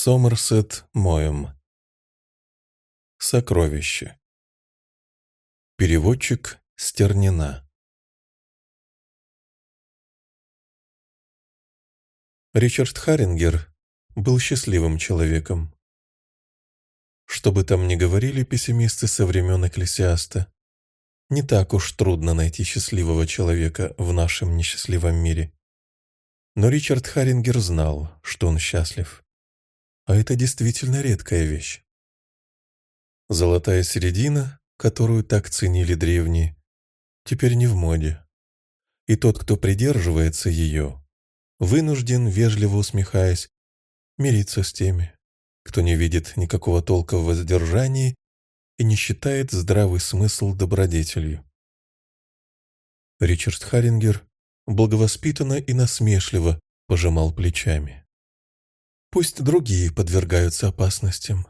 Сомерсет Моем. Сокровище. Переводчик Стернина. Ричард Харингер был счастливым человеком. Что бы там ни говорили пессимисты со времен Экклесиаста, не так уж трудно найти счастливого человека в нашем несчастливом мире. Но Ричард Харингер знал, что он счастлив. А это действительно редкая вещь. Золотая середина, которую так ценили древние, теперь не в моде. И тот, кто придерживается ее, вынужден, вежливо усмехаясь, мириться с теми, кто не видит никакого толка в воздержании и не считает здравый смысл добродетелью. Ричард Харингер благовоспитанно и насмешливо пожимал плечами. Пусть другие подвергаются опасностям,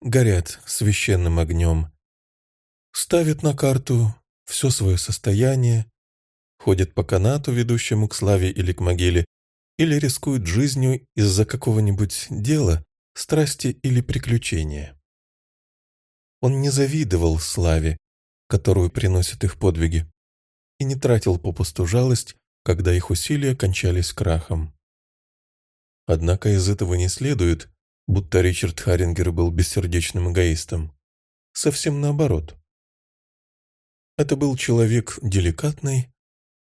горят священным огнем, ставят на карту все свое состояние, ходят по канату, ведущему к славе или к могиле, или рискуют жизнью из-за какого-нибудь дела, страсти или приключения. Он не завидовал славе, которую приносят их подвиги, и не тратил попусту жалость, когда их усилия кончались крахом. Однако из этого не следует, будто Ричард Харингер был бессердечным эгоистом. Совсем наоборот. Это был человек деликатный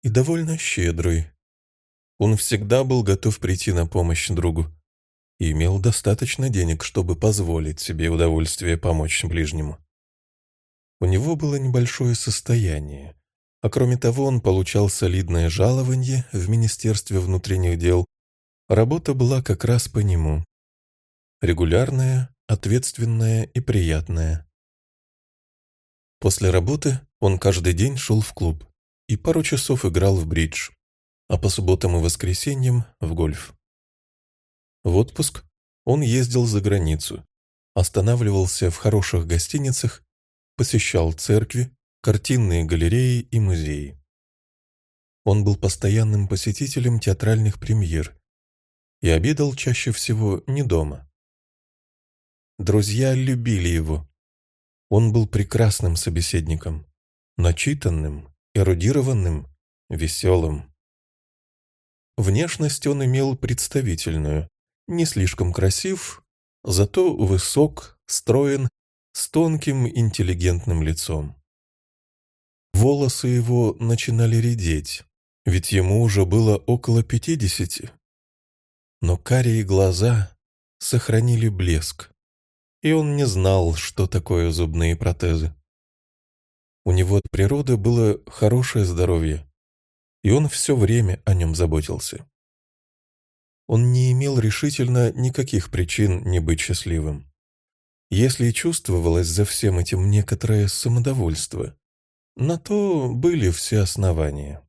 и довольно щедрый. Он всегда был готов прийти на помощь другу и имел достаточно денег, чтобы позволить себе удовольствие помочь ближнему. У него было небольшое состояние, а кроме того он получал солидное жалование в Министерстве внутренних дел Работа была как раз по нему. Регулярная, ответственная и приятная. После работы он каждый день шел в клуб и пару часов играл в бридж, а по субботам и воскресеньям – в гольф. В отпуск он ездил за границу, останавливался в хороших гостиницах, посещал церкви, картинные галереи и музеи. Он был постоянным посетителем театральных премьер и обедал чаще всего не дома. Друзья любили его. Он был прекрасным собеседником, начитанным, эрудированным, веселым. Внешность он имел представительную, не слишком красив, зато высок, строен, с тонким интеллигентным лицом. Волосы его начинали редеть, ведь ему уже было около пятидесяти но карие глаза сохранили блеск, и он не знал, что такое зубные протезы. У него от природы было хорошее здоровье, и он все время о нем заботился. Он не имел решительно никаких причин не быть счастливым. Если и чувствовалось за всем этим некоторое самодовольство, на то были все основания.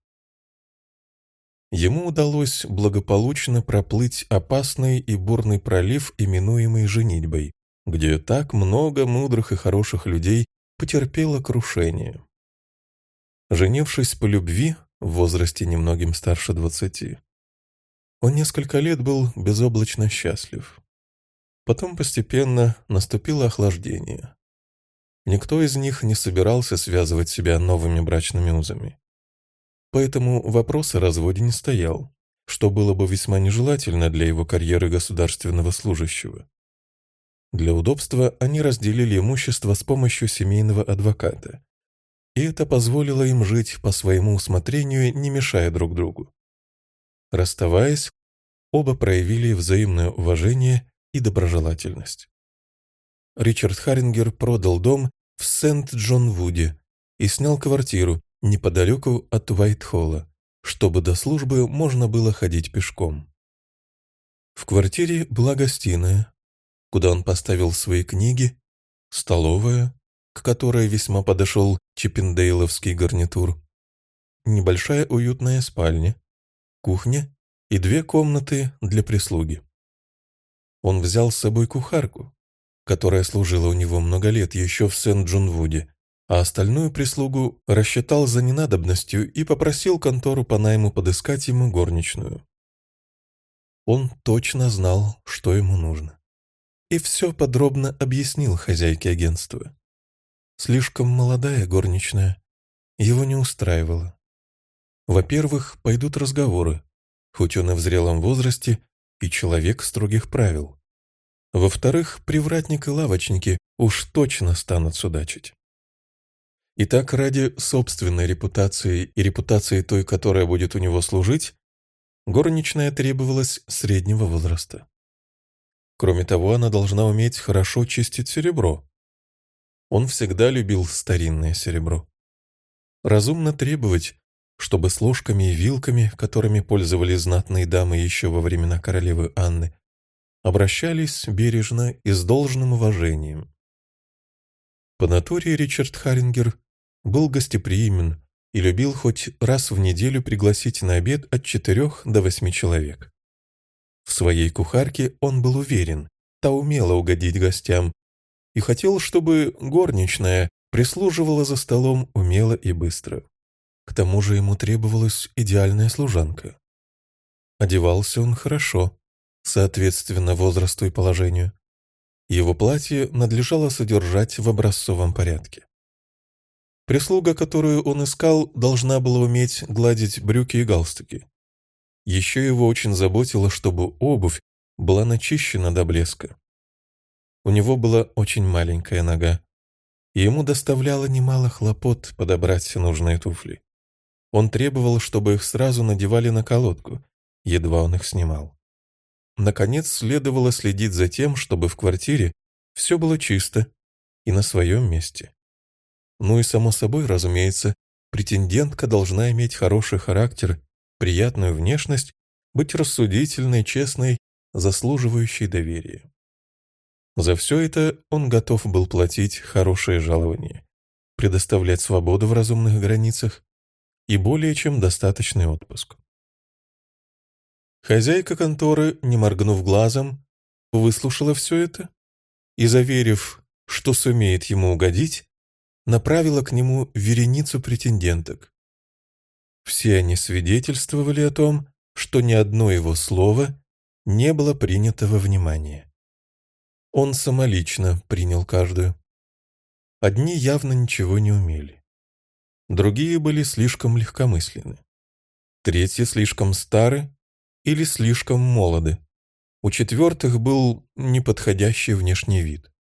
Ему удалось благополучно проплыть опасный и бурный пролив, именуемый женитьбой, где так много мудрых и хороших людей потерпело крушение. Женившись по любви, в возрасте немногим старше двадцати, он несколько лет был безоблачно счастлив. Потом постепенно наступило охлаждение. Никто из них не собирался связывать себя новыми брачными узами. Поэтому вопрос о разводе не стоял, что было бы весьма нежелательно для его карьеры государственного служащего. Для удобства они разделили имущество с помощью семейного адвоката. И это позволило им жить по своему усмотрению, не мешая друг другу. Расставаясь, оба проявили взаимное уважение и доброжелательность. Ричард Харингер продал дом в Сент-Джон-Вуде и снял квартиру, неподалеку от Уайтхолла, чтобы до службы можно было ходить пешком. В квартире была гостиная, куда он поставил свои книги, столовая, к которой весьма подошел чиппендейловский гарнитур, небольшая уютная спальня, кухня и две комнаты для прислуги. Он взял с собой кухарку, которая служила у него много лет еще в Сент-Джонвуде, а остальную прислугу рассчитал за ненадобностью и попросил контору по найму подыскать ему горничную. Он точно знал, что ему нужно. и все подробно объяснил хозяйке агентства. Слишком молодая горничная, его не устраивала. Во-первых, пойдут разговоры, хоть он и в зрелом возрасте, и человек строгих правил. Во-вторых, привратник и лавочники уж точно станут судачить. И так ради собственной репутации и репутации той, которая будет у него служить, горничная требовалась среднего возраста. Кроме того, она должна уметь хорошо чистить серебро. Он всегда любил старинное серебро. Разумно требовать, чтобы с ложками и вилками, которыми пользовались знатные дамы еще во времена королевы Анны, обращались бережно и с должным уважением. По натуре Ричард Харингер был гостеприимен и любил хоть раз в неделю пригласить на обед от четырех до восьми человек. В своей кухарке он был уверен, та умела угодить гостям, и хотел, чтобы горничная прислуживала за столом умело и быстро. К тому же ему требовалась идеальная служанка. Одевался он хорошо, соответственно возрасту и положению. Его платье надлежало содержать в образцовом порядке. Прислуга, которую он искал, должна была уметь гладить брюки и галстуки. Еще его очень заботило, чтобы обувь была начищена до блеска. У него была очень маленькая нога, и ему доставляло немало хлопот подобрать нужные туфли. Он требовал, чтобы их сразу надевали на колодку, едва он их снимал. Наконец, следовало следить за тем, чтобы в квартире все было чисто и на своем месте. Ну и, само собой, разумеется, претендентка должна иметь хороший характер, приятную внешность, быть рассудительной, честной, заслуживающей доверия. За все это он готов был платить хорошее жалование, предоставлять свободу в разумных границах и более чем достаточный отпуск. Хозяйка конторы, не моргнув глазом, выслушала все это и, заверив, что сумеет ему угодить, направила к нему вереницу претенденток. Все они свидетельствовали о том, что ни одно его слово не было принято во внимание. Он самолично принял каждую. Одни явно ничего не умели. Другие были слишком легкомысленны. Третьи слишком стары или слишком молоды. У четвертых был неподходящий внешний вид.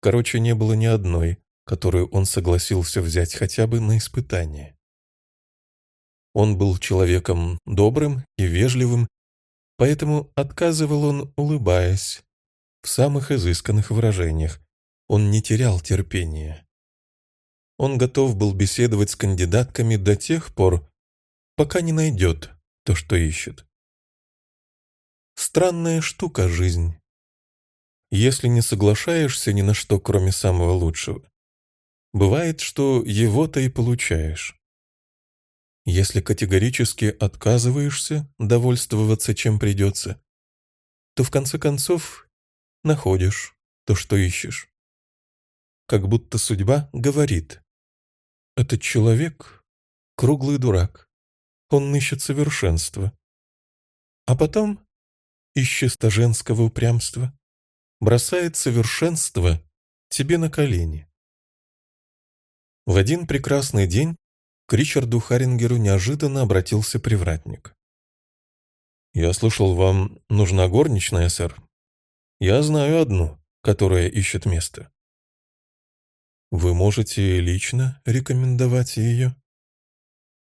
Короче, не было ни одной, которую он согласился взять хотя бы на испытание. Он был человеком добрым и вежливым, поэтому отказывал он, улыбаясь, в самых изысканных выражениях. Он не терял терпения. Он готов был беседовать с кандидатками до тех пор, пока не найдет то, что ищет. Странная штука жизнь. Если не соглашаешься ни на что, кроме самого лучшего, бывает, что его-то и получаешь. Если категорически отказываешься довольствоваться чем придется, то в конце концов находишь то, что ищешь. Как будто судьба говорит, этот человек — круглый дурак, он ищет совершенства. А потом, из чисто женского упрямства, бросает совершенство тебе на колени. В один прекрасный день к Ричарду Харингеру неожиданно обратился привратник. «Я слышал, вам нужна горничная, сэр. Я знаю одну, которая ищет место». «Вы можете лично рекомендовать ее?»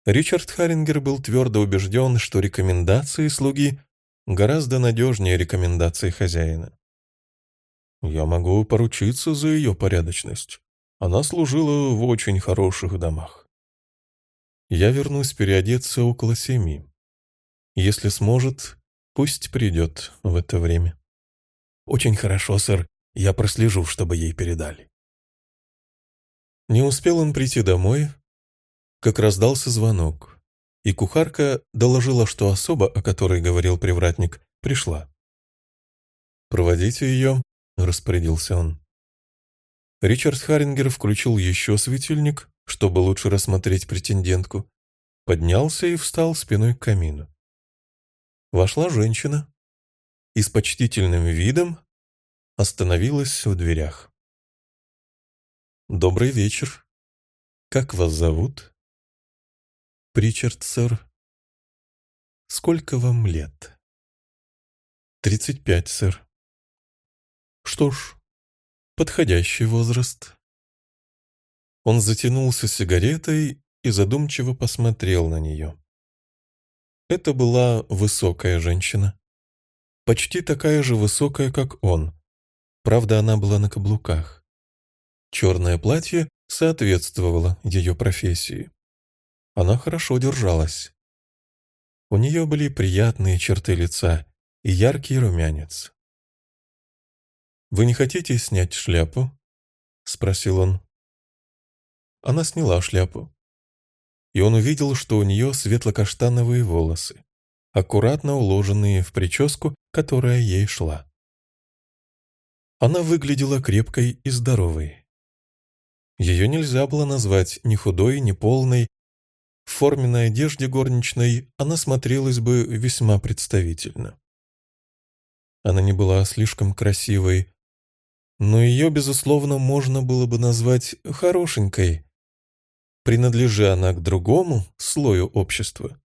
Ричард Харингер был твердо убежден, что рекомендации слуги гораздо надежнее рекомендаций хозяина. «Я могу поручиться за ее порядочность. Она служила в очень хороших домах». «Я вернусь переодеться около семи. Если сможет, пусть придет в это время». «Очень хорошо, сэр. Я прослежу, чтобы ей передали». Не успел он прийти домой, как раздался звонок, и кухарка доложила, что особа, о которой говорил привратник, пришла. «Проводите ее», — распорядился он. Ричард Харингер включил еще светильник, чтобы лучше рассмотреть претендентку, поднялся и встал спиной к камину. Вошла женщина и с почтительным видом остановилась в дверях. «Добрый вечер. Как вас зовут?» «Причард, сэр». «Сколько вам лет?» «Тридцать пять, сэр». «Что ж, подходящий возраст». Он затянулся сигаретой и задумчиво посмотрел на нее. Это была высокая женщина. Почти такая же высокая, как он. Правда, она была на каблуках. Черное платье соответствовало ее профессии. Она хорошо держалась. У нее были приятные черты лица и яркий румянец. «Вы не хотите снять шляпу?» — спросил он. Она сняла шляпу и он увидел, что у нее светло-каштановые волосы, аккуратно уложенные в прическу, которая ей шла. Она выглядела крепкой и здоровой. Ее нельзя было назвать ни худой, ни полной. В форменной одежде горничной она смотрелась бы весьма представительно. Она не была слишком красивой, но ее, безусловно, можно было бы назвать хорошенькой, принадлежа она к другому слою общества,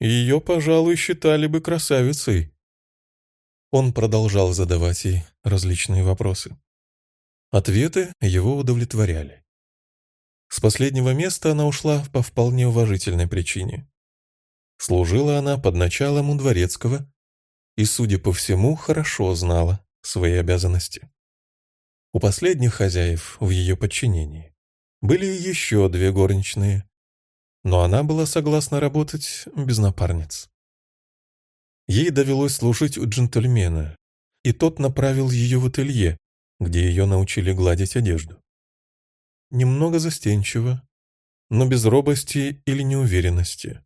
ее, пожалуй, считали бы красавицей. Он продолжал задавать ей различные вопросы. Ответы его удовлетворяли. С последнего места она ушла по вполне уважительной причине. Служила она под началом у дворецкого и, судя по всему, хорошо знала свои обязанности. У последних хозяев в ее подчинении были еще две горничные, но она была согласна работать без напарниц. Ей довелось служить у джентльмена, и тот направил ее в ателье, где ее научили гладить одежду. Немного застенчиво, но без робости или неуверенности.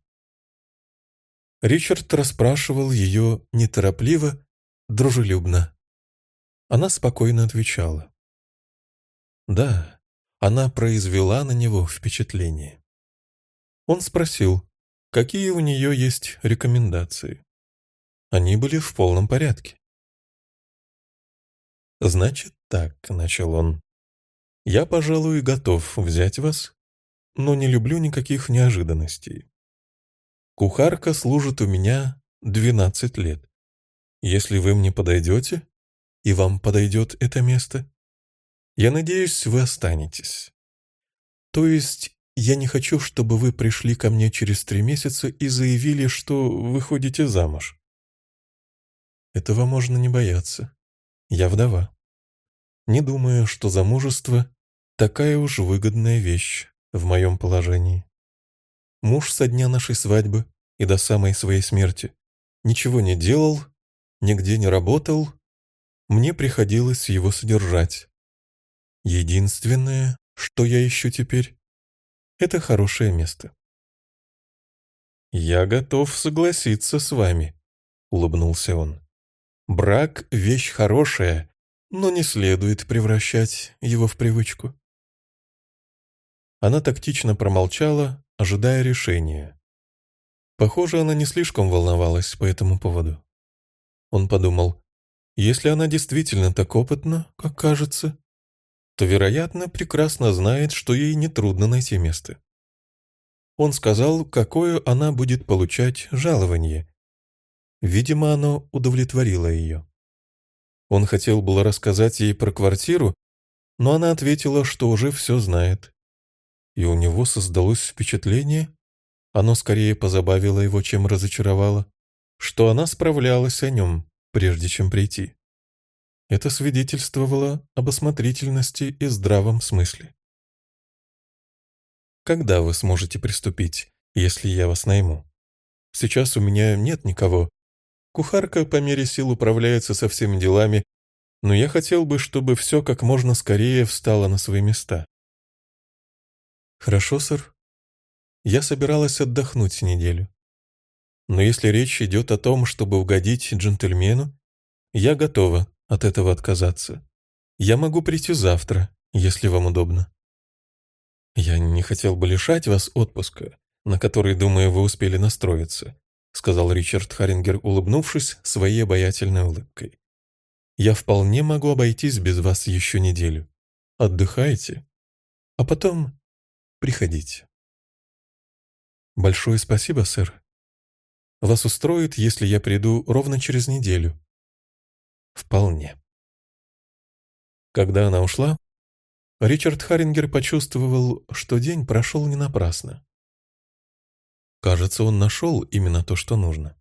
Ричард расспрашивал ее неторопливо, дружелюбно. Она спокойно отвечала. «Да, она произвела на него впечатление. Он спросил, какие у нее есть рекомендации. Они были в полном порядке. «Значит так», — начал он. «Я, пожалуй, готов взять вас, но не люблю никаких неожиданностей. Кухарка служит у меня двенадцать лет. Если вы мне подойдете, и вам подойдет это место, я надеюсь, вы останетесь. То есть, я не хочу, чтобы вы пришли ко мне через три месяца и заявили, что вы ходите замуж. Этого можно не бояться. Я вдова. Не думаю, что замужество — такая уж выгодная вещь в моем положении. Муж со дня нашей свадьбы и до самой своей смерти ничего не делал, нигде не работал, мне приходилось его содержать. Единственное, что я ищу теперь, это хорошее место. «Я готов согласиться с вами», — улыбнулся он. «Брак — вещь хорошая, но не следует превращать его в привычку». Она тактично промолчала, ожидая решения. Похоже, она не слишком волновалась по этому поводу. Он подумал, если она действительно так опытна, как кажется, то, вероятно, прекрасно знает, что ей нетрудно найти место. Он сказал, какое она будет получать жалование. Видимо, оно удовлетворило ее. Он хотел было рассказать ей про квартиру, но она ответила, что уже все знает. И у него создалось впечатление, оно скорее позабавило его, чем разочаровало, что она справлялась о нем, прежде чем прийти. Это свидетельствовало об осмотрительности и здравом смысле. Когда вы сможете приступить, если я вас найму? Сейчас у меня нет никого. Кухарка по мере сил управляется со всеми делами, но я хотел бы, чтобы все как можно скорее встало на свои места. Хорошо, сэр. Я собиралась отдохнуть неделю. Но если речь идет о том, чтобы угодить джентльмену, я готова от этого отказаться. Я могу прийти завтра, если вам удобно. Я не хотел бы лишать вас отпуска, на который, думаю, вы успели настроиться, сказал Ричард Харингер, улыбнувшись своей обаятельной улыбкой. Я вполне могу обойтись без вас еще неделю. Отдыхайте, а потом приходите. Большое спасибо, сэр. Вас устроит, если я приду ровно через неделю? Вполне. Когда она ушла, Ричард Харингер почувствовал, что день прошел не напрасно. Кажется, он нашел именно то, что нужно.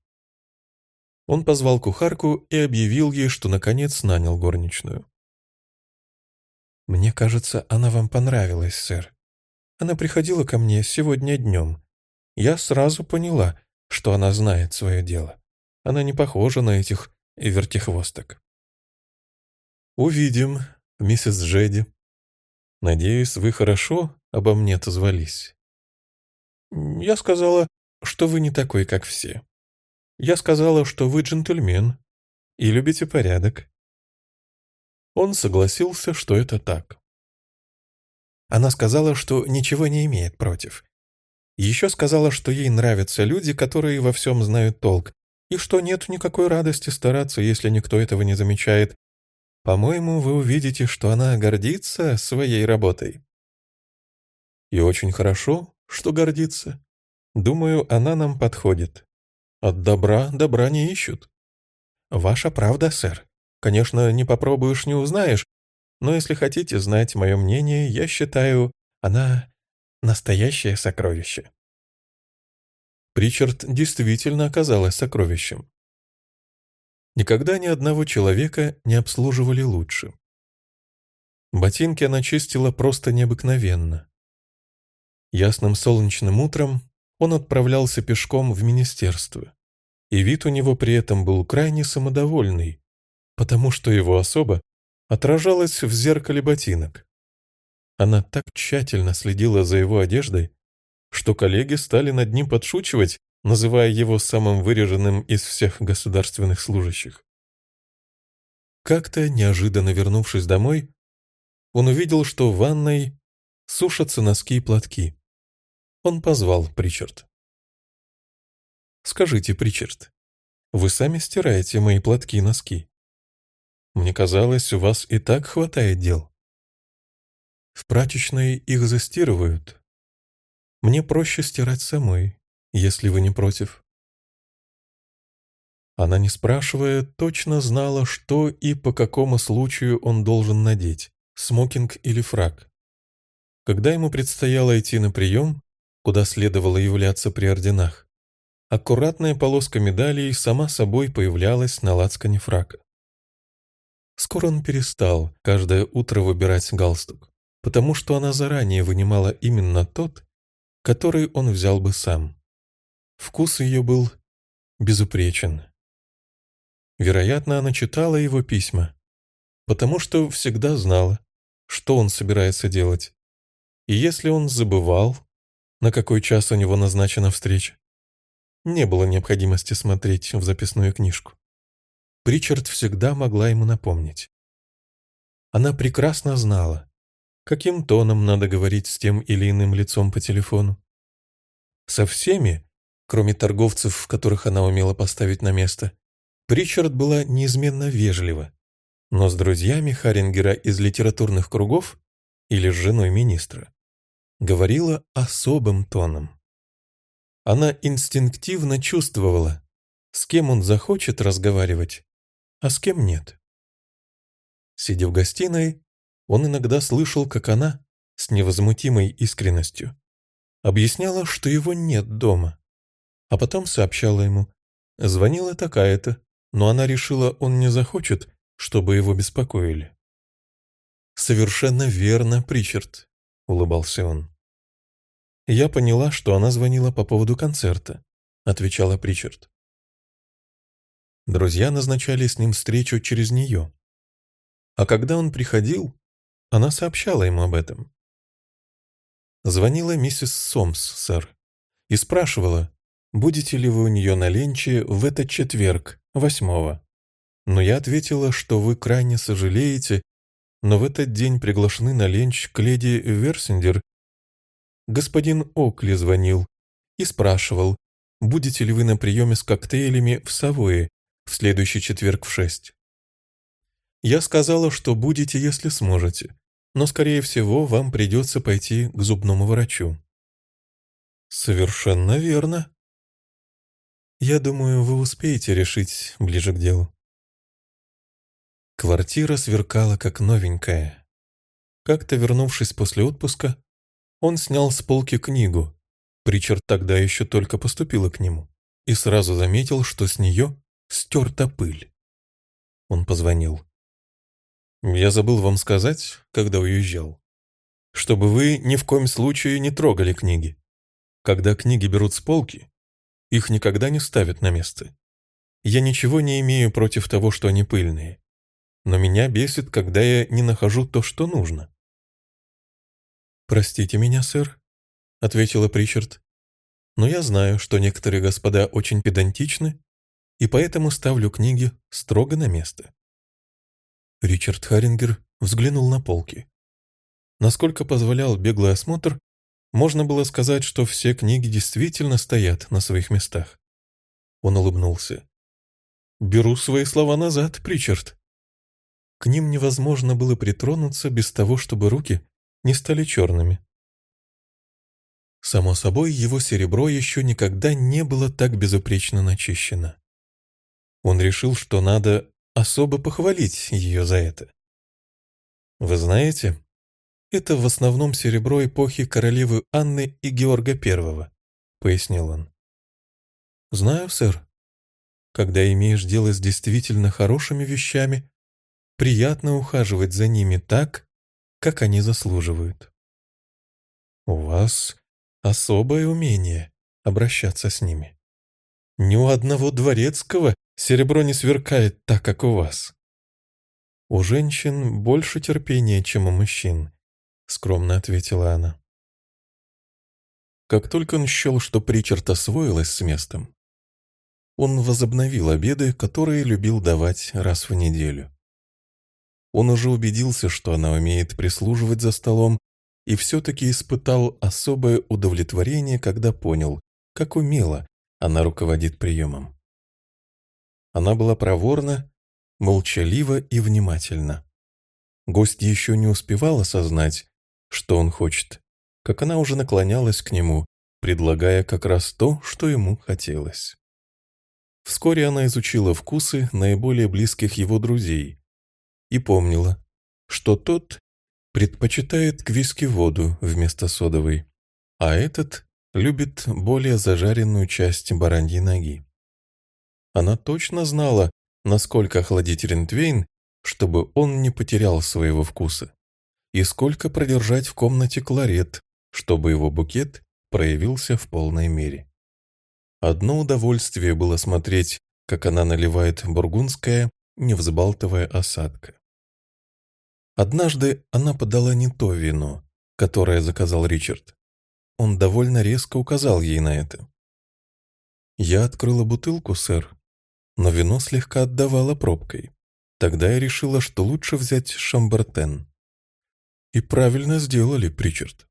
Он позвал кухарку и объявил ей, что наконец нанял горничную. «Мне кажется, она вам понравилась, сэр. Она приходила ко мне сегодня днем. Я сразу поняла, что она знает свое дело. Она не похожа на этих вертихвосток». «Увидим, миссис Джеди. Надеюсь, вы хорошо обо мне отозвались». «Я сказала, что вы не такой, как все. Я сказала, что вы джентльмен и любите порядок. Он согласился, что это так. Она сказала, что ничего не имеет против. Еще сказала, что ей нравятся люди, которые во всем знают толк, и что нет никакой радости стараться, если никто этого не замечает. По-моему, вы увидите, что она гордится своей работой. И очень хорошо, что гордится. Думаю, она нам подходит. От добра добра не ищут. Ваша правда, сэр. Конечно, не попробуешь, не узнаешь, но если хотите знать мое мнение, я считаю, она настоящее сокровище. Причард действительно оказалась сокровищем. Никогда ни одного человека не обслуживали лучше. Ботинки она чистила просто необыкновенно. Ясным солнечным утром он отправлялся пешком в министерство, и вид у него при этом был крайне самодовольный, потому что его особа отражалась в зеркале ботинок. Она так тщательно следила за его одеждой, что коллеги стали над ним подшучивать, называя его самым выраженным из всех государственных служащих. Как-то, неожиданно вернувшись домой, он увидел, что в ванной сушатся носки и платки. Он позвал Причард. «Скажите, Причард, вы сами стираете мои платки и носки. Мне казалось, у вас и так хватает дел. В прачечной их застирывают. Мне проще стирать самой, если вы не против». Она, не спрашивая, точно знала, что и по какому случаю он должен надеть, смокинг или фрак. Когда ему предстояло идти на прием, куда следовало являться при орденах. Аккуратная полоска медалей сама собой появлялась на лацкане фрака. Скоро он перестал каждое утро выбирать галстук, потому что она заранее вынимала именно тот, который он взял бы сам. Вкус ее был безупречен. Вероятно, она читала его письма, потому что всегда знала, что он собирается делать. И если он забывал, на какой час у него назначена встреча. Не было необходимости смотреть в записную книжку. Причард всегда могла ему напомнить. Она прекрасно знала, каким тоном надо говорить с тем или иным лицом по телефону. Со всеми, кроме торговцев, которых она умела поставить на место, Причард была неизменно вежлива, но с друзьями Харингера из литературных кругов или с женой министра говорила особым тоном. Она инстинктивно чувствовала, с кем он захочет разговаривать, а с кем нет. Сидя в гостиной, он иногда слышал, как она, с невозмутимой искренностью, объясняла, что его нет дома, а потом сообщала ему, звонила такая-то, но она решила, он не захочет, чтобы его беспокоили. «Совершенно верно, Причард», — улыбался он. «Я поняла, что она звонила по поводу концерта», — отвечала Причард. Друзья назначали с ним встречу через нее. А когда он приходил, она сообщала ему об этом. Звонила миссис Сомс, сэр, и спрашивала, будете ли вы у нее на ленче в этот четверг, восьмого. Но я ответила, что вы крайне сожалеете, но в этот день приглашены на ленч к леди Версендер господин Окли звонил и спрашивал, будете ли вы на приеме с коктейлями в Савое в следующий четверг в шесть. Я сказала, что будете, если сможете, но, скорее всего, вам придется пойти к зубному врачу». «Совершенно верно». «Я думаю, вы успеете решить ближе к делу». Квартира сверкала как новенькая. Как-то вернувшись после отпуска, он снял с полки книгу. Причард тогда еще только поступила к нему и сразу заметил, что с нее стерта пыль. Он позвонил. «Я забыл вам сказать, когда уезжал, чтобы вы ни в коем случае не трогали книги. Когда книги берут с полки, их никогда не ставят на место. Я ничего не имею против того, что они пыльные но меня бесит, когда я не нахожу то, что нужно. «Простите меня, сэр», — ответила Причард, «но я знаю, что некоторые господа очень педантичны, и поэтому ставлю книги строго на место». Ричард Харингер взглянул на полки. Насколько позволял беглый осмотр, можно было сказать, что все книги действительно стоят на своих местах. Он улыбнулся. «Беру свои слова назад, Причард. К ним невозможно было притронуться без того, чтобы руки не стали черными. Само собой, его серебро еще никогда не было так безупречно начищено. Он решил, что надо особо похвалить ее за это. Вы знаете, это в основном серебро эпохи королевы Анны и Георга I, пояснил он. Знаю, сэр. Когда имеешь дело с действительно хорошими вещами, приятно ухаживать за ними так, как они заслуживают. У вас особое умение обращаться с ними. Ни у одного дворецкого серебро не сверкает так, как у вас. У женщин больше терпения, чем у мужчин, скромно ответила она. Как только он счел, что Причард освоилась с местом, он возобновил обеды, которые любил давать раз в неделю. Он уже убедился, что она умеет прислуживать за столом, и все-таки испытал особое удовлетворение, когда понял, как умело она руководит приемом. Она была проворна, молчалива и внимательна. Гость еще не успевал осознать, что он хочет, как она уже наклонялась к нему, предлагая как раз то, что ему хотелось. Вскоре она изучила вкусы наиболее близких его друзей, и помнила, что тот предпочитает к виски воду вместо содовой, а этот любит более зажаренную часть бараньей ноги. Она точно знала, насколько охладить Рентвейн, чтобы он не потерял своего вкуса, и сколько продержать в комнате кларет, чтобы его букет проявился в полной мере. Одно удовольствие было смотреть, как она наливает бургундское, не взбалтывая осадка. Однажды она подала не то вино, которое заказал Ричард. Он довольно резко указал ей на это. Я открыла бутылку, сэр, но вино слегка отдавало пробкой. Тогда я решила, что лучше взять шамбертен. И правильно сделали, Причард.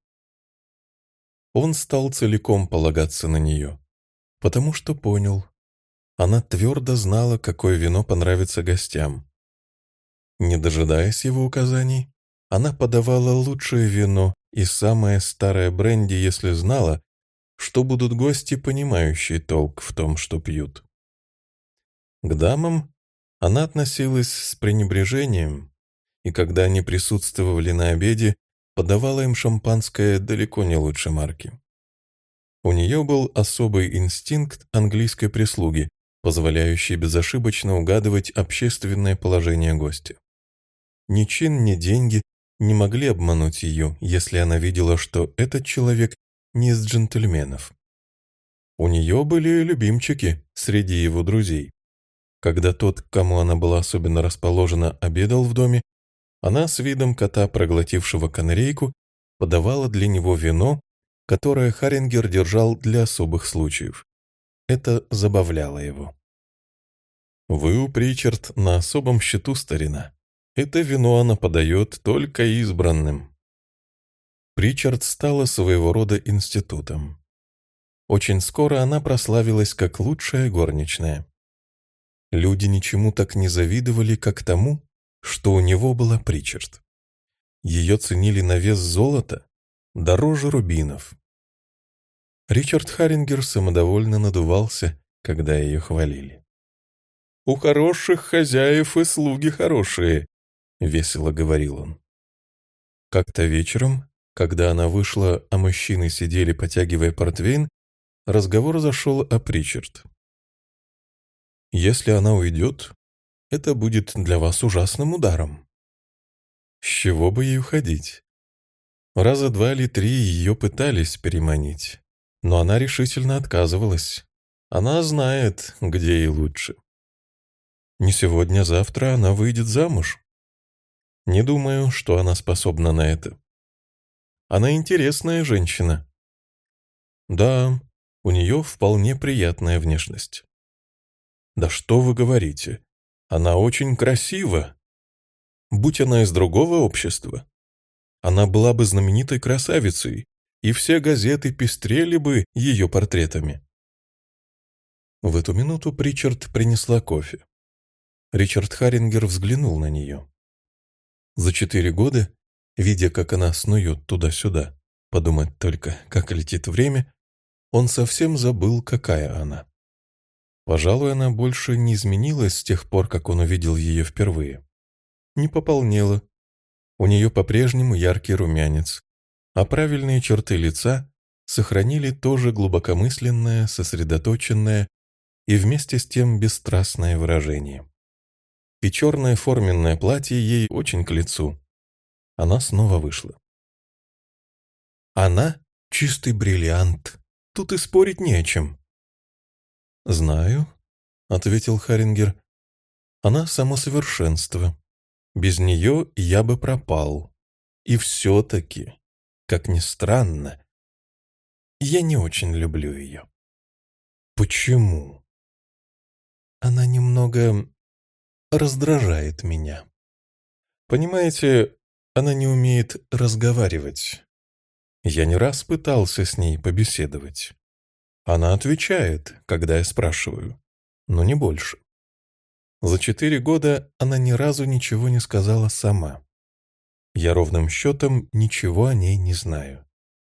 Он стал целиком полагаться на нее, потому что понял. Она твердо знала, какое вино понравится гостям. Не дожидаясь его указаний, она подавала лучшее вино и самое старое бренди, если знала, что будут гости, понимающие толк в том, что пьют. К дамам она относилась с пренебрежением, и когда они присутствовали на обеде, подавала им шампанское далеко не лучше марки. У нее был особый инстинкт английской прислуги, позволяющий безошибочно угадывать общественное положение гостя. Ни чин, ни деньги не могли обмануть ее, если она видела, что этот человек не из джентльменов. У нее были любимчики среди его друзей. Когда тот, к кому она была особенно расположена, обедал в доме, она с видом кота, проглотившего канарейку, подавала для него вино, которое Харингер держал для особых случаев. Это забавляло его. «Вы, у Причард, на особом счету, старина», это вино она подает только избранным. Причард стала своего рода институтом. Очень скоро она прославилась как лучшая горничная. Люди ничему так не завидовали, как тому, что у него была Причард. Ее ценили на вес золота, дороже рубинов. Ричард Харингер самодовольно надувался, когда ее хвалили. «У хороших хозяев и слуги хорошие», — весело говорил он. Как-то вечером, когда она вышла, а мужчины сидели, потягивая портвейн, разговор зашел о Причард. «Если она уйдет, это будет для вас ужасным ударом». С чего бы ей уходить? Раза два или три ее пытались переманить, но она решительно отказывалась. Она знает, где ей лучше. Не сегодня-завтра она выйдет замуж. Не думаю, что она способна на это. Она интересная женщина. Да, у нее вполне приятная внешность. Да что вы говорите? Она очень красива. Будь она из другого общества, она была бы знаменитой красавицей, и все газеты пестрели бы ее портретами. В эту минуту Причард принесла кофе. Ричард Харингер взглянул на нее. За четыре года, видя, как она снует туда-сюда, подумать только, как летит время, он совсем забыл, какая она. Пожалуй, она больше не изменилась с тех пор, как он увидел ее впервые. Не пополнела. У нее по-прежнему яркий румянец, а правильные черты лица сохранили тоже глубокомысленное, сосредоточенное и вместе с тем бесстрастное выражение и черное форменное платье ей очень к лицу. Она снова вышла. Она — чистый бриллиант. Тут и спорить не о чем. «Знаю», — ответил Харингер. «Она — само совершенство. Без нее я бы пропал. И все-таки, как ни странно, я не очень люблю ее». «Почему?» Она немного раздражает меня. Понимаете, она не умеет разговаривать. Я не раз пытался с ней побеседовать. Она отвечает, когда я спрашиваю, но не больше. За четыре года она ни разу ничего не сказала сама. Я ровным счетом ничего о ней не знаю.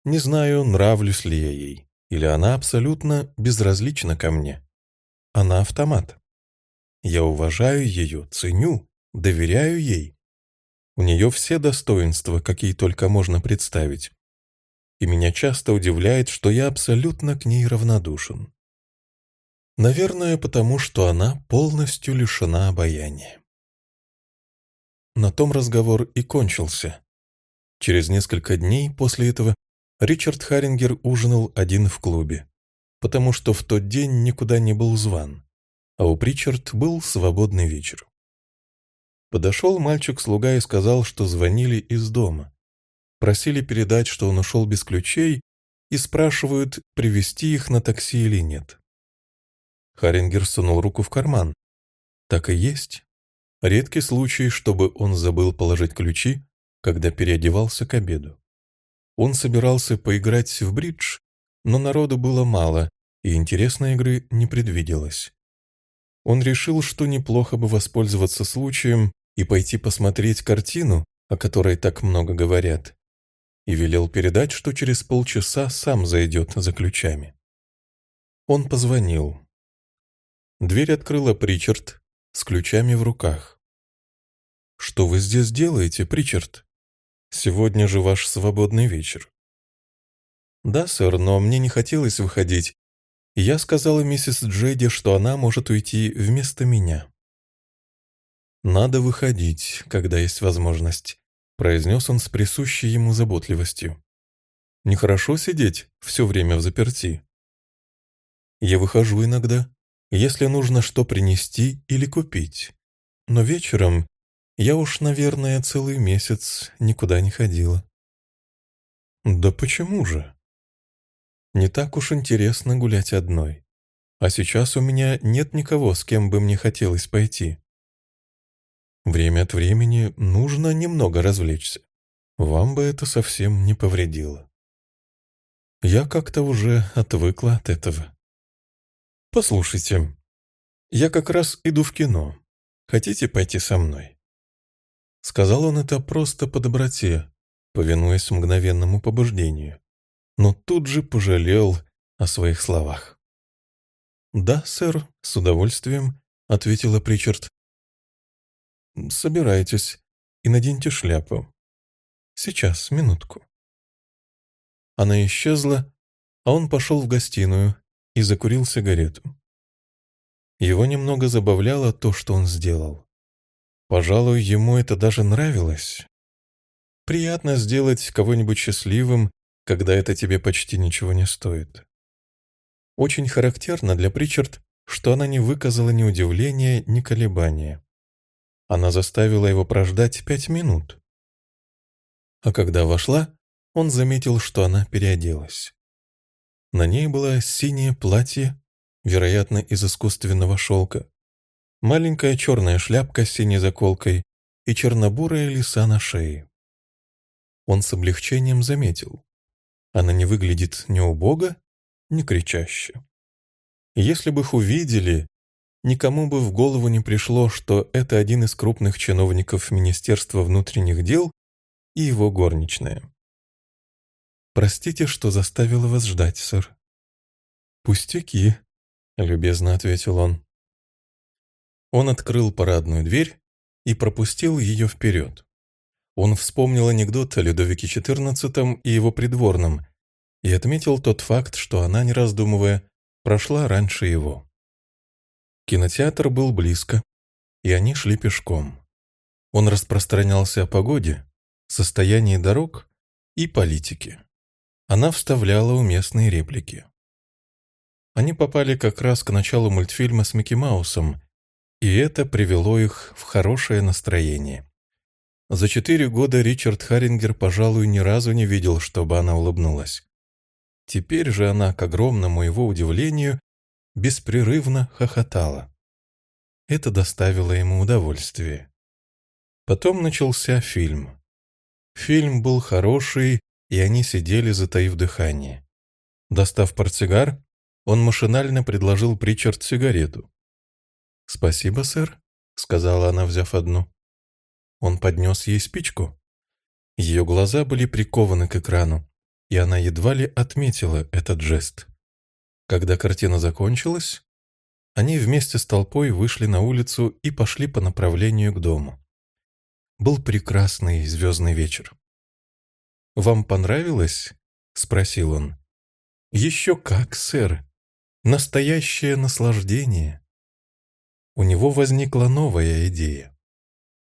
Не знаю, нравлюсь ли я ей, или она абсолютно безразлична ко мне. Она автомат. Я уважаю ее, ценю, доверяю ей. У нее все достоинства, какие только можно представить. И меня часто удивляет, что я абсолютно к ней равнодушен. Наверное, потому что она полностью лишена обаяния. На том разговор и кончился. Через несколько дней после этого Ричард Харингер ужинал один в клубе, потому что в тот день никуда не был зван а у Причард был свободный вечер. Подошел мальчик-слуга и сказал, что звонили из дома. Просили передать, что он ушел без ключей, и спрашивают, привезти их на такси или нет. Харингер сунул руку в карман. Так и есть. Редкий случай, чтобы он забыл положить ключи, когда переодевался к обеду. Он собирался поиграть в бридж, но народу было мало, и интересной игры не предвиделось он решил, что неплохо бы воспользоваться случаем и пойти посмотреть картину, о которой так много говорят, и велел передать, что через полчаса сам зайдет за ключами. Он позвонил. Дверь открыла Причард с ключами в руках. «Что вы здесь делаете, Причард? Сегодня же ваш свободный вечер». «Да, сэр, но мне не хотелось выходить, я сказала миссис Джеди, что она может уйти вместо меня. «Надо выходить, когда есть возможность», — произнес он с присущей ему заботливостью. «Нехорошо сидеть все время в заперти. Я выхожу иногда, если нужно что принести или купить. Но вечером я уж, наверное, целый месяц никуда не ходила». «Да почему же?» Не так уж интересно гулять одной. А сейчас у меня нет никого, с кем бы мне хотелось пойти. Время от времени нужно немного развлечься. Вам бы это совсем не повредило. Я как-то уже отвыкла от этого. Послушайте, я как раз иду в кино. Хотите пойти со мной? Сказал он это просто по доброте, повинуясь мгновенному побуждению, но тут же пожалел о своих словах. «Да, сэр, с удовольствием», — ответила Причард. «Собирайтесь и наденьте шляпу. Сейчас, минутку». Она исчезла, а он пошел в гостиную и закурил сигарету. Его немного забавляло то, что он сделал. Пожалуй, ему это даже нравилось. Приятно сделать кого-нибудь счастливым, когда это тебе почти ничего не стоит. Очень характерно для Причард, что она не выказала ни удивления, ни колебания. Она заставила его прождать пять минут. А когда вошла, он заметил, что она переоделась. На ней было синее платье, вероятно, из искусственного шелка, маленькая черная шляпка с синей заколкой и чернобурая лиса на шее. Он с облегчением заметил. Она не выглядит ни убого, ни кричаще. Если бы их увидели, никому бы в голову не пришло, что это один из крупных чиновников Министерства внутренних дел и его горничная. «Простите, что заставила вас ждать, сэр». «Пустяки», — любезно ответил он. Он открыл парадную дверь и пропустил ее вперед. Он вспомнил анекдот о Людовике XIV и его придворном и отметил тот факт, что она, не раздумывая, прошла раньше его. Кинотеатр был близко, и они шли пешком. Он распространялся о погоде, состоянии дорог и политике. Она вставляла уместные реплики. Они попали как раз к началу мультфильма с Микки Маусом, и это привело их в хорошее настроение. За четыре года Ричард Харингер, пожалуй, ни разу не видел, чтобы она улыбнулась. Теперь же она, к огромному его удивлению, беспрерывно хохотала. Это доставило ему удовольствие. Потом начался фильм. Фильм был хороший, и они сидели, затаив дыхание. Достав портсигар, он машинально предложил Причард сигарету. «Спасибо, сэр», — сказала она, взяв одну. Он поднес ей спичку. Ее глаза были прикованы к экрану, и она едва ли отметила этот жест. Когда картина закончилась, они вместе с толпой вышли на улицу и пошли по направлению к дому. Был прекрасный звездный вечер. «Вам понравилось?» — спросил он. «Еще как, сэр. Настоящее наслаждение». У него возникла новая идея.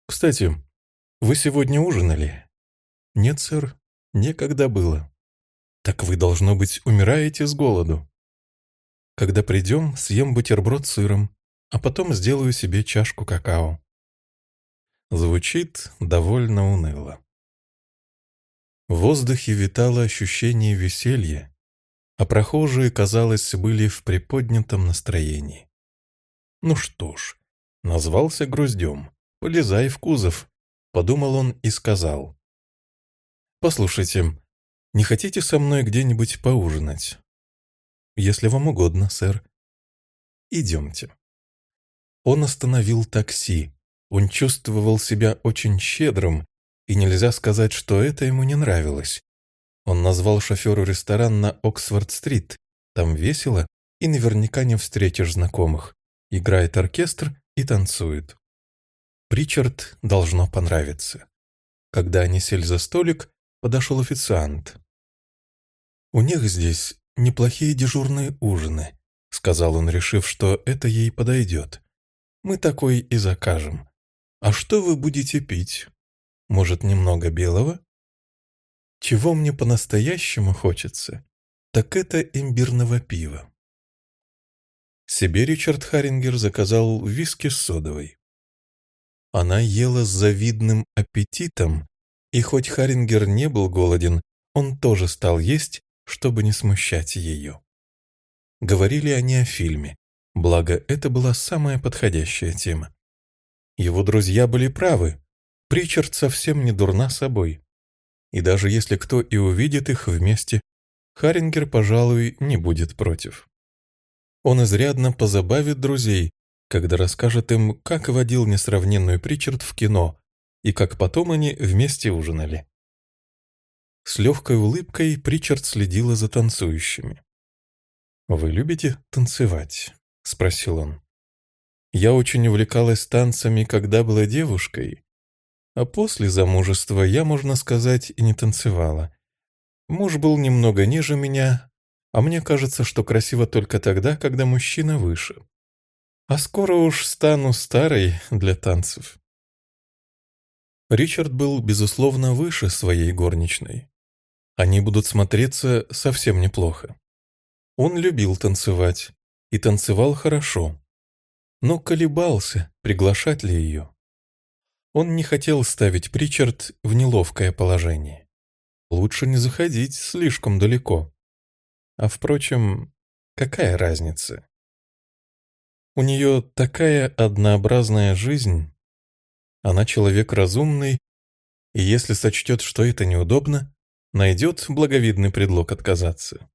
«Кстати, вы сегодня ужинали?» «Нет, сэр, некогда было». «Так вы, должно быть, умираете с голоду». «Когда придем, съем бутерброд с сыром, а потом сделаю себе чашку какао». Звучит довольно уныло. В воздухе витало ощущение веселья, а прохожие, казалось, были в приподнятом настроении. Ну что ж, назвался груздем, полезай в кузов, подумал он и сказал. Послушайте, не хотите со мной где-нибудь поужинать? Если вам угодно, сэр. Идемте. Он остановил такси. Он чувствовал себя очень щедрым, и нельзя сказать, что это ему не нравилось. Он назвал шоферу ресторан на Оксфорд-стрит. Там весело, и наверняка не встретишь знакомых. Играет оркестр и танцует. Причард должно понравиться. Когда они сели за столик, подошел официант. «У них здесь неплохие дежурные ужины», — сказал он, решив, что это ей подойдет. «Мы такой и закажем. А что вы будете пить? Может, немного белого?» Чего мне по-настоящему хочется, так это имбирного пива. Себе Ричард Харингер заказал виски с содовой. Она ела с завидным аппетитом, и хоть Харингер не был голоден, он тоже стал есть, чтобы не смущать ее. Говорили они о фильме, благо это была самая подходящая тема. Его друзья были правы, Причард совсем не дурна собой. И даже если кто и увидит их вместе, Харингер, пожалуй, не будет против. Он изрядно позабавит друзей, когда расскажет им, как водил несравненную Причард в кино, и как потом они вместе ужинали. С легкой улыбкой Причард следила за танцующими. «Вы любите танцевать?» — спросил он. «Я очень увлекалась танцами, когда была девушкой, а после замужества я, можно сказать, и не танцевала. Муж был немного ниже меня, а мне кажется, что красиво только тогда, когда мужчина выше. А скоро уж стану старой для танцев». Ричард был, безусловно, выше своей горничной. Они будут смотреться совсем неплохо. Он любил танцевать и танцевал хорошо, но колебался, приглашать ли ее. Он не хотел ставить Причард в неловкое положение. Лучше не заходить слишком далеко. А впрочем, какая разница? У нее такая однообразная жизнь. Она человек разумный, и если сочтет, что это неудобно, найдет благовидный предлог отказаться.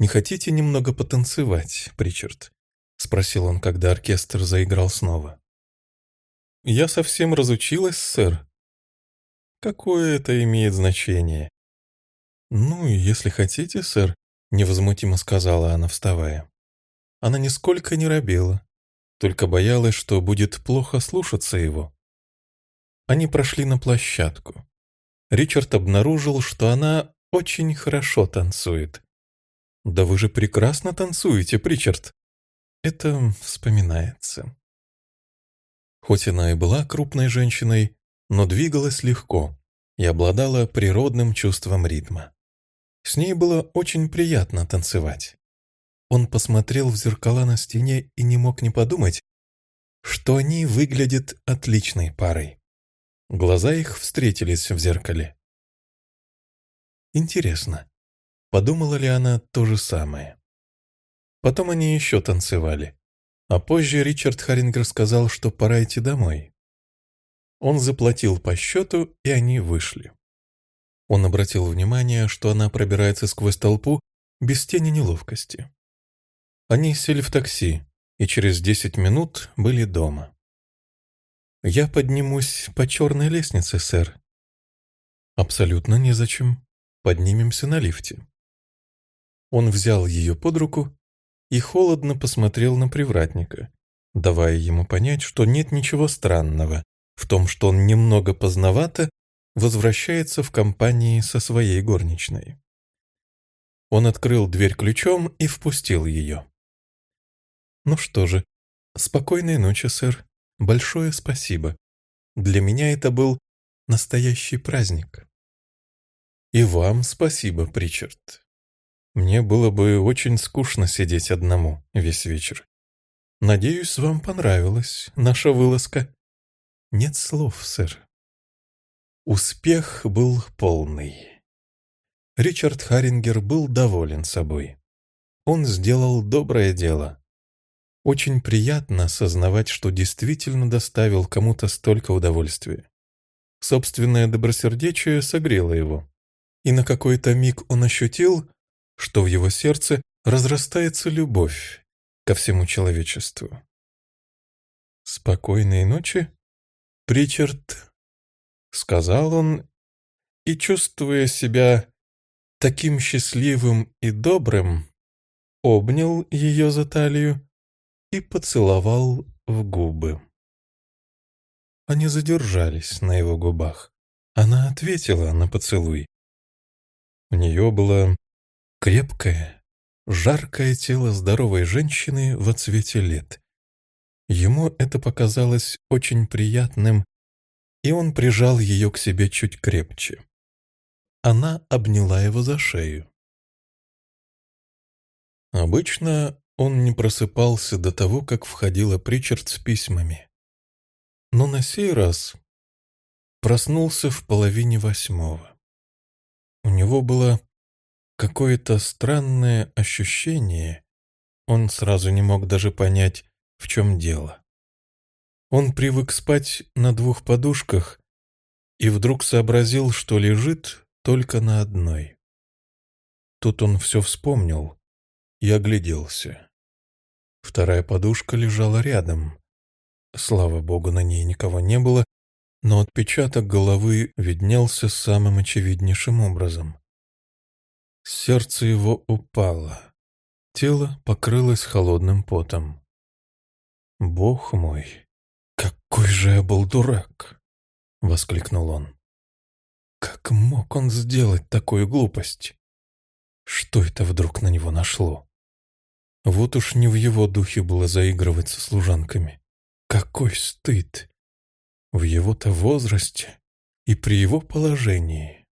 «Не хотите немного потанцевать, Причард?» — спросил он, когда оркестр заиграл снова. «Я совсем разучилась, сэр». «Какое это имеет значение?» «Ну, если хотите, сэр», — невозмутимо сказала она, вставая. Она нисколько не робела, только боялась, что будет плохо слушаться его. Они прошли на площадку. Ричард обнаружил, что она очень хорошо танцует. «Да вы же прекрасно танцуете, Причард!» Это вспоминается. Хоть она и была крупной женщиной, но двигалась легко и обладала природным чувством ритма. С ней было очень приятно танцевать. Он посмотрел в зеркала на стене и не мог не подумать, что они выглядят отличной парой. Глаза их встретились в зеркале. Интересно, подумала ли она то же самое? Потом они еще танцевали. А позже Ричард Харингер сказал, что пора идти домой. Он заплатил по счету, и они вышли. Он обратил внимание, что она пробирается сквозь толпу без тени неловкости. Они сели в такси, и через десять минут были дома. «Я поднимусь по черной лестнице, сэр». «Абсолютно незачем. Поднимемся на лифте». Он взял ее под руку и холодно посмотрел на привратника, давая ему понять, что нет ничего странного в том, что он немного поздновато возвращается в компании со своей горничной. Он открыл дверь ключом и впустил ее. «Ну что же, спокойной ночи, сэр», Большое спасибо. Для меня это был настоящий праздник. И вам спасибо, Причард. Мне было бы очень скучно сидеть одному весь вечер. Надеюсь, вам понравилась наша вылазка. Нет слов, сэр. Успех был полный. Ричард Харингер был доволен собой. Он сделал доброе дело. Очень приятно осознавать, что действительно доставил кому-то столько удовольствия. Собственное добросердечие согрело его. И на какой-то миг он ощутил, что в его сердце разрастается любовь ко всему человечеству. «Спокойной ночи, Причард», — сказал он, и, чувствуя себя таким счастливым и добрым, обнял ее за талию и поцеловал в губы. Они задержались на его губах. Она ответила на поцелуй. У нее было крепкое, жаркое тело здоровой женщины во цвете лет. Ему это показалось очень приятным, и он прижал ее к себе чуть крепче. Она обняла его за шею. Обычно он не просыпался до того, как входила Причард с письмами. Но на сей раз проснулся в половине восьмого. У него было какое-то странное ощущение, он сразу не мог даже понять, в чем дело. Он привык спать на двух подушках и вдруг сообразил, что лежит только на одной. Тут он все вспомнил и огляделся. Вторая подушка лежала рядом. Слава богу, на ней никого не было, но отпечаток головы виднелся самым очевиднейшим образом. Сердце его упало. Тело покрылось холодным потом. «Бог мой, какой же я был дурак!» — воскликнул он. «Как мог он сделать такую глупость? Что это вдруг на него нашло? Вот уж не в его духе было заигрывать со служанками. Какой стыд! В его-то возрасте и при его положении.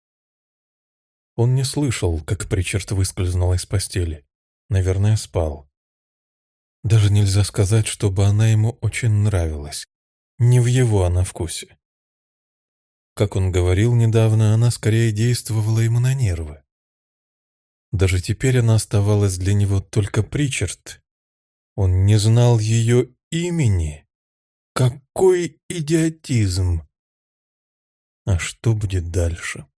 Он не слышал, как Причард выскользнул из постели. Наверное, спал. Даже нельзя сказать, чтобы она ему очень нравилась. Не в его она вкусе. Как он говорил недавно, она скорее действовала ему на нервы. Даже теперь она оставалась для него только Причард. Он не знал ее имени. Какой идиотизм! А что будет дальше?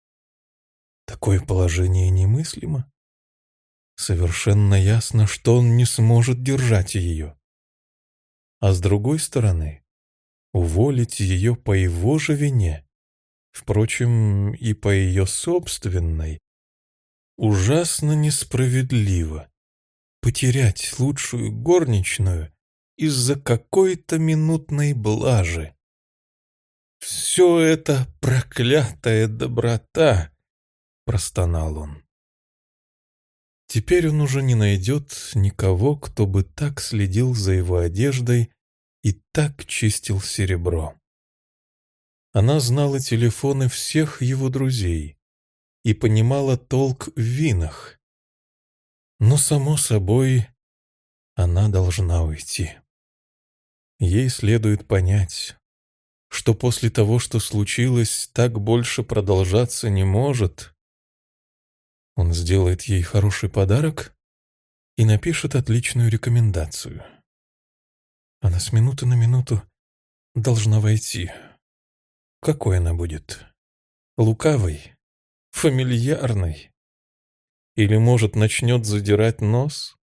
Такое положение немыслимо. Совершенно ясно, что он не сможет держать ее. А с другой стороны, уволить ее по его же вине, впрочем, и по ее собственной, ужасно несправедливо. Потерять лучшую горничную из-за какой-то минутной блажи. «Все это проклятая доброта!» — простонал он. Теперь он уже не найдет никого, кто бы так следил за его одеждой и так чистил серебро. Она знала телефоны всех его друзей и понимала толк в винах. Но, само собой, она должна уйти. Ей следует понять, что после того, что случилось, так больше продолжаться не может. Он сделает ей хороший подарок и напишет отличную рекомендацию. Она с минуты на минуту должна войти. Какой она будет? Лукавой? Фамильярной? Или, может, начнет задирать нос?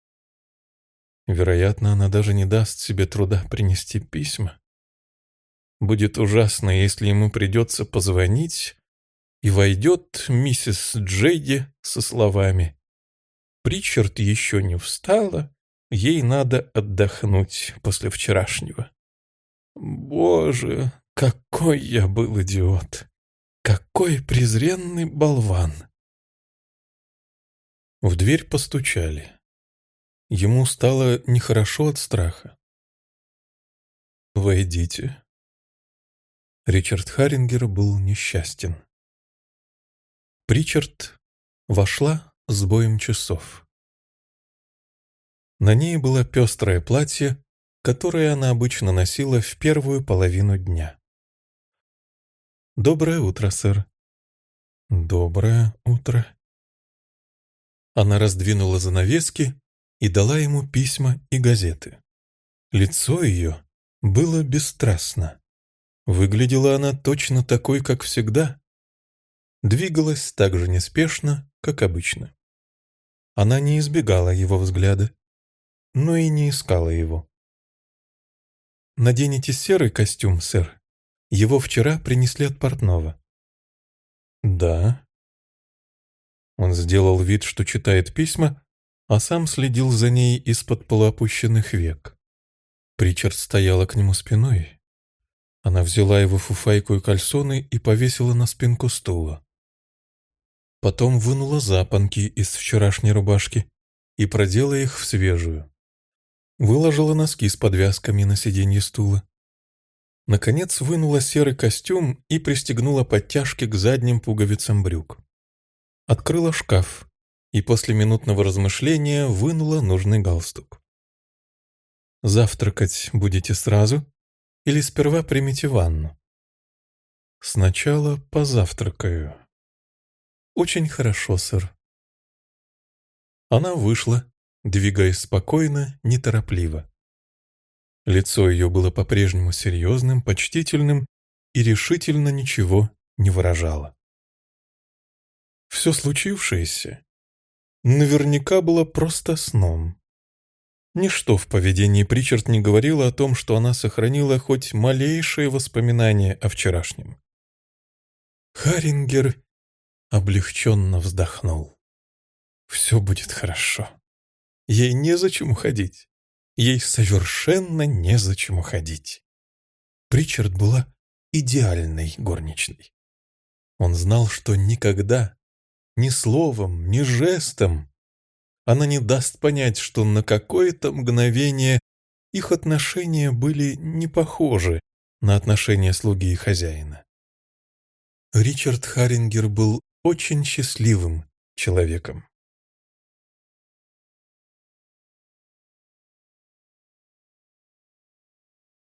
Вероятно, она даже не даст себе труда принести письма. Будет ужасно, если ему придется позвонить, и войдет миссис Джейди со словами «Причард еще не встала, ей надо отдохнуть после вчерашнего». Боже, какой я был идиот! Какой презренный болван! В дверь постучали. Ему стало нехорошо от страха. «Войдите». Ричард Харингер был несчастен. Причард вошла с боем часов. На ней было пестрое платье, которое она обычно носила в первую половину дня. «Доброе утро, сэр». «Доброе утро». Она раздвинула занавески и дала ему письма и газеты. Лицо ее было бесстрастно. Выглядела она точно такой, как всегда. Двигалась так же неспешно, как обычно. Она не избегала его взгляда, но и не искала его. «Наденете серый костюм, сэр. Его вчера принесли от портного». «Да». Он сделал вид, что читает письма, а сам следил за ней из-под полуопущенных век. Причард стояла к нему спиной. Она взяла его фуфайку и кальсоны и повесила на спинку стула. Потом вынула запонки из вчерашней рубашки и продела их в свежую. Выложила носки с подвязками на сиденье стула. Наконец вынула серый костюм и пристегнула подтяжки к задним пуговицам брюк. Открыла шкаф и после минутного размышления вынула нужный галстук. «Завтракать будете сразу или сперва примите ванну?» «Сначала позавтракаю». «Очень хорошо, сэр». Она вышла, двигаясь спокойно, неторопливо. Лицо ее было по-прежнему серьезным, почтительным и решительно ничего не выражало. Все случившееся наверняка было просто сном. Ничто в поведении Причард не говорило о том, что она сохранила хоть малейшее воспоминание о вчерашнем. Харингер облегченно вздохнул. «Все будет хорошо. Ей незачем уходить. Ей совершенно незачем уходить». Причард была идеальной горничной. Он знал, что никогда, ни словом, ни жестом она не даст понять, что на какое-то мгновение их отношения были не похожи на отношения слуги и хозяина. Ричард Харингер был очень счастливым человеком.